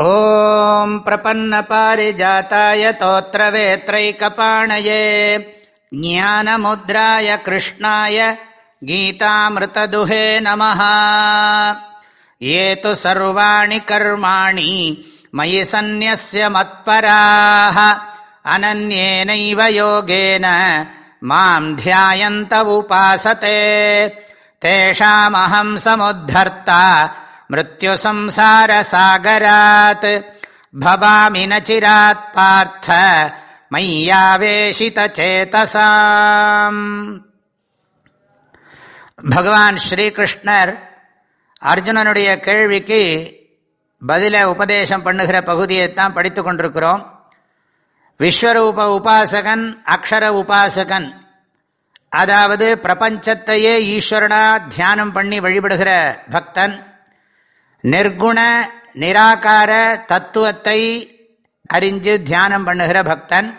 ॐ प्रपन्नपारिजाताय तोत्रवेत्रैकपाणये ज्ञानमुद्राय कृष्णाय गीतामृतदुहे नमः ये तु सर्वाणि कर्माणि मयि सन्न्यस्य मत्पराः अनन्येनैव योगेन माम् ध्यायन्त उपासते तेषामहम् समुद्धर्ता மிருத்யுசம்சாரசாகராத் பவாமி நச்சிராத் பார்த்த மையாவேஷிதேதசாம் பகவான் ஸ்ரீகிருஷ்ணர் அர்ஜுனனுடைய கேள்விக்கு பதில உபதேசம் பண்ணுகிற பகுதியைத்தான் படித்து கொண்டிருக்கிறோம். விஸ்வரூப உபாசகன் அக்ஷர உபாசகன் அதாவது பிரபஞ்சத்தையே ஈஸ்வரனா தியானம் பண்ணி வழிபடுகிற பக்தன் நிர்குண நிராகார தத்துவத்தை அறிஞ்சு தியானம் பண்ணுகிற பக்தன்.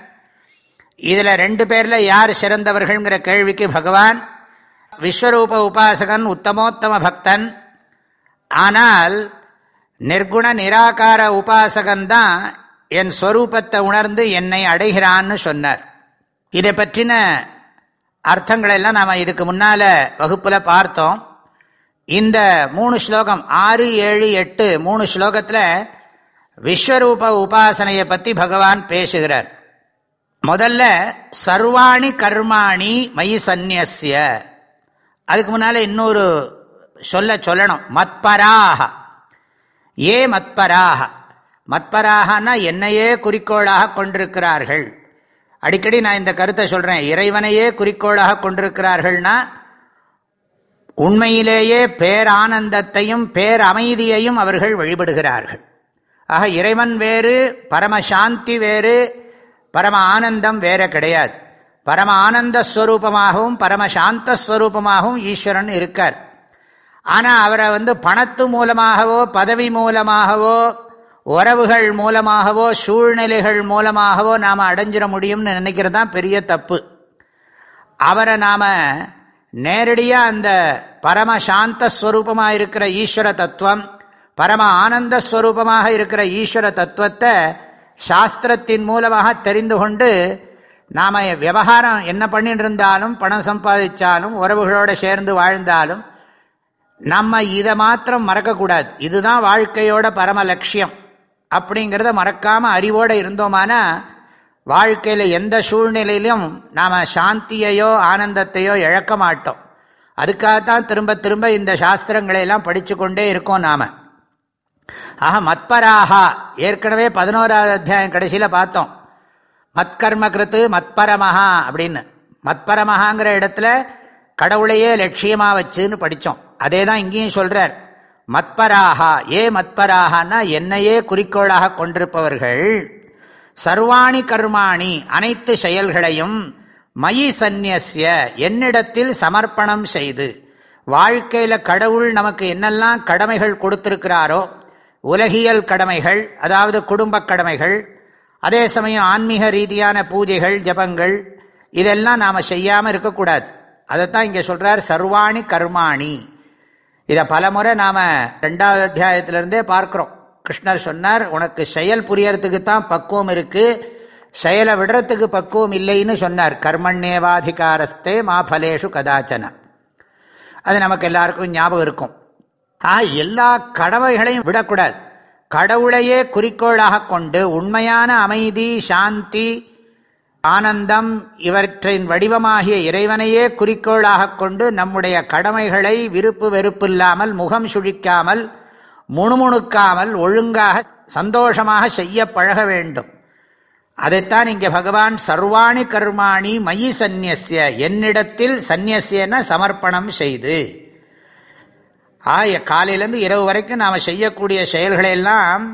இதில் ரெண்டு பேரில் யார் சிறந்தவர்கள்ங்கிற கேள்விக்கு பகவான் விஸ்வரூப உபாசகன் உத்தமோத்தம பக்தன். ஆனால் நிர்குண நிராகார உபாசகன் தான் என் ஸ்வரூபத்தை உணர்ந்து என்னை அடைகிறான்னு சொன்னார். இதை பற்றின அர்த்தங்களெல்லாம் நாம் இதுக்கு முன்னால் வகுப்பில் பார்த்தோம். இந்த மூணு ஸ்லோகம் ஆறு ஏழு எட்டு மூணு ஸ்லோகத்தில் விஸ்வரூப உபாசனையை பற்றி பகவான் பேசுகிறார். முதல்ல சர்வாணி கர்மாணி மயி சந்நியசிய அதுக்கு முன்னால் இன்னொரு சொல்ல சொல்லணும். மத்பராக ஏ மத்பராக மத்பராகனா என்னையே குறிக்கோளாக கொண்டிருக்கிறார்கள். அடிக்கடி நான் இந்த கருத்தை சொல்கிறேன் இறைவனையே குறிக்கோளாக கொண்டிருக்கிறார்கள்னா உண்மையிலேயே பேரானந்தத்தையும் பேரமைதியையும் அவர்கள் வழிபடுகிறார்கள். ஆக இறைவன் வேறு பரமசாந்தி வேறு பரம ஆனந்தம் வேற கிடையாது. பரம ஆனந்த ஸ்வரூபமாகவும் பரமசாந்த ஸ்வரூபமாகவும் ஈஸ்வரன் இருக்கார். ஆனால் அவரை வந்து பணத்து மூலமாகவோ பதவி மூலமாகவோ உறவுகள் மூலமாகவோ சூழ்நிலைகள் மூலமாகவோ நாம் அடைஞ்சிட முடியும்னு நினைக்கிறது தான் பெரிய தப்பு. அவரை நாம் நேரடியாக அந்த பரம சாந்த ஸ்வரூபமாக இருக்கிற ஈஸ்வர தத்துவம் பரம ஆனந்த ஸ்வரூபமாக இருக்கிற ஈஸ்வர தத்துவத்தை சாஸ்திரத்தின் மூலமாக தெரிந்து கொண்டு நாம் விவகாரம் என்ன பண்ணிட்டு இருந்தாலும் பணம் சம்பாதிச்சாலும் உறவுகளோடு சேர்ந்து வாழ்ந்தாலும் நம்ம இதை மாத்திரம் மறக்கக்கூடாது. இதுதான் வாழ்க்கையோட பரம லட்சியம். அப்படிங்கிறத மறக்காமல் அறிவோடு இருந்தோமானா வாழ்க்கையில் எந்த சூழ்நிலையிலும் நாம் சாந்தியையோ ஆனந்தத்தையோ இழக்க மாட்டோம். அதுக்காகத்தான் திரும்ப திரும்ப இந்த சாஸ்திரங்களை எல்லாம் படித்து கொண்டே இருக்கோம் நாம். ஆக மத்பராகா ஏற்கனவே பதினோராவது அத்தியாயம் கடைசியில் பார்த்தோம். மத்கர்ம கிருத்து மத்பரமஹா அப்படின்னு. மத்பரமஹாங்கிற இடத்துல கடவுளையே லட்சியமாக வச்சுன்னு படித்தோம் அதே தான் இங்கேயும் சொல்கிறார் மத்பராகா ஏ மத்பராகனா என்னையே குறிக்கோளாக கொண்டிருப்பவர்கள் சர்வாணி கர்மாணி அனைத்து செயல்களையும் மயி சந்நியசிய என்னிடத்தில் சமர்ப்பணம் செய்து வாழ்க்கையில் கடவுள் நமக்கு என்னெல்லாம் கடமைகள் கொடுத்திருக்கிறாரோ உலகியல் கடமைகள் அதாவது குடும்ப கடமைகள் அதே சமயம் ஆன்மீக ரீதியான பூஜைகள் ஜபங்கள் இதெல்லாம் நாம் செய்யாமல் இருக்கக்கூடாது. அதைத்தான் இங்கே சொல்கிறார் சர்வாணி கர்மாணி. இதை பலமுறை நாம் ரெண்டாவது அத்தியாயத்திலிருந்தே பார்க்குறோம். கிருஷ்ணர் சொன்னார் உனக்கு செயல் புரியறதுக்கு தான் பக்குவம் இருக்குது செயலை விடுறதுக்கு பக்குவம் இல்லைன்னு சொன்னார். கர்மண்யேவாதிகாரஸ்தே மா பலேஷு கதாச்சன. அது நமக்கு எல்லாருக்கும் ஞாபகம் இருக்கும். ஆ எல்லா கடமைகளையும் விடக்கூடாது. கடவுளையே குறிக்கோளாக கொண்டு உண்மையான அமைதி சாந்தி ஆனந்தம் இவற்றின் வடிவமாகிய இறைவனையே குறிக்கோளாக கொண்டு நம்முடைய கடமைகளை விருப்பு வெறுப்பில்லாமல் முகம் சுழிக்காமல் முணுமுணுக்காமல் ஒழுங்காக சந்தோஷமாக செய்ய பழக வேண்டும். அதைத்தான் இங்கே பகவான் சர்வாணி கர்மாணி மயி சந்நியசிய என்னிடத்தில் சந்நியசியன சமர்ப்பணம் செய்து. ஆய காலையிலேருந்து இரவு வரைக்கும் நாம் செய்யக்கூடிய செயல்களையெல்லாம்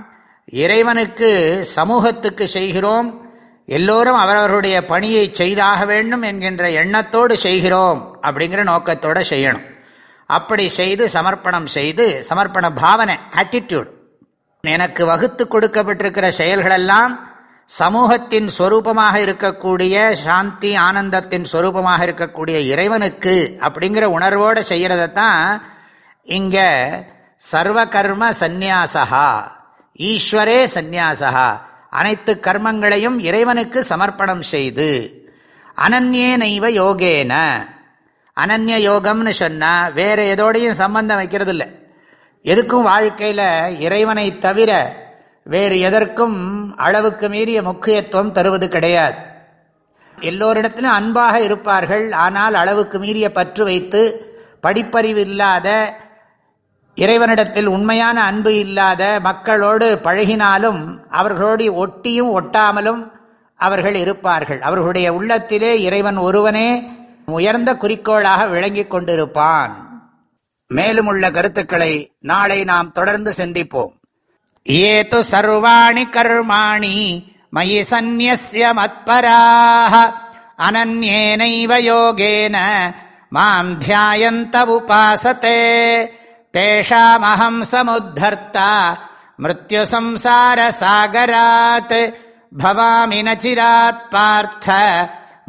இறைவனுக்கு சமூகத்துக்கு செய்கிறோம். எல்லோரும் அவரவர்களுடைய பணியை செய்தாக வேண்டும் என்கின்ற எண்ணத்தோடு செய்கிறோம் அப்படிங்கிற நோக்கத்தோடு செய்யணும். அப்படி செய்து சமர்ப்பணம் செய்து சமர்ப்பண பாவனை ஆட்டிடியூட் எனக்கு வகுத்து கொடுக்கப்பட்டிருக்கிற செயல்களெல்லாம் சமூகத்தின் சொரூபமாக இருக்கக்கூடிய சாந்தி ஆனந்தத்தின் சொரூபமாக இருக்கக்கூடிய இறைவனுக்கு அப்படிங்கிற உணர்வோடு செய்கிறதத்தான் இங்கே சர்வகர்ம சந்நியாசா ஈஸ்வரே சந்நியாசா அனைத்து கர்மங்களையும் இறைவனுக்கு சமர்ப்பணம் செய்து அனன்யேனைவ யோகேன. அனன்ய யோகம்னு சொன்னால் வேறு எதோடையும் சம்பந்தம் வைக்கிறது இல்லை எதுக்கும் வாழ்க்கையில் இறைவனை தவிர வேறு எதற்கும் அளவுக்கு மீறிய முக்கியத்துவம் தருவது கிடையாது. எல்லோரிடத்திலும் அன்பாக இருப்பார்கள் ஆனால் அளவுக்கு மீறிய பற்று வைத்து படிப்பறிவு இல்லாத இறைவனிடத்தில் உண்மையான அன்பு இல்லாத மக்களோடு பழகினாலும் அவர்களோடு ஒட்டியும் ஒட்டாமலும் அவர்கள் இருப்பார்கள். அவர்களுடைய உள்ளத்திலே இறைவன் ஒருவனே உயர்ந்த குறிக்கோளாக விளங்கிக் கொண்டிருப்பான். மேலும் உள்ள கருத்துக்களை நாளை நாம் தொடர்ந்து சிந்திப்போம். ஏது சர்வாணி கர்மாணி மயி சந்நிய மத்பராக அனன்யேனைவ யோகேன மாம் தியாயந்த உபாசத்தே தேஷாமஹம் சமுத்தர்த்தா மிருத்யு சம்சார சாகராத் பவாமி நச்சிராத் பார்த்த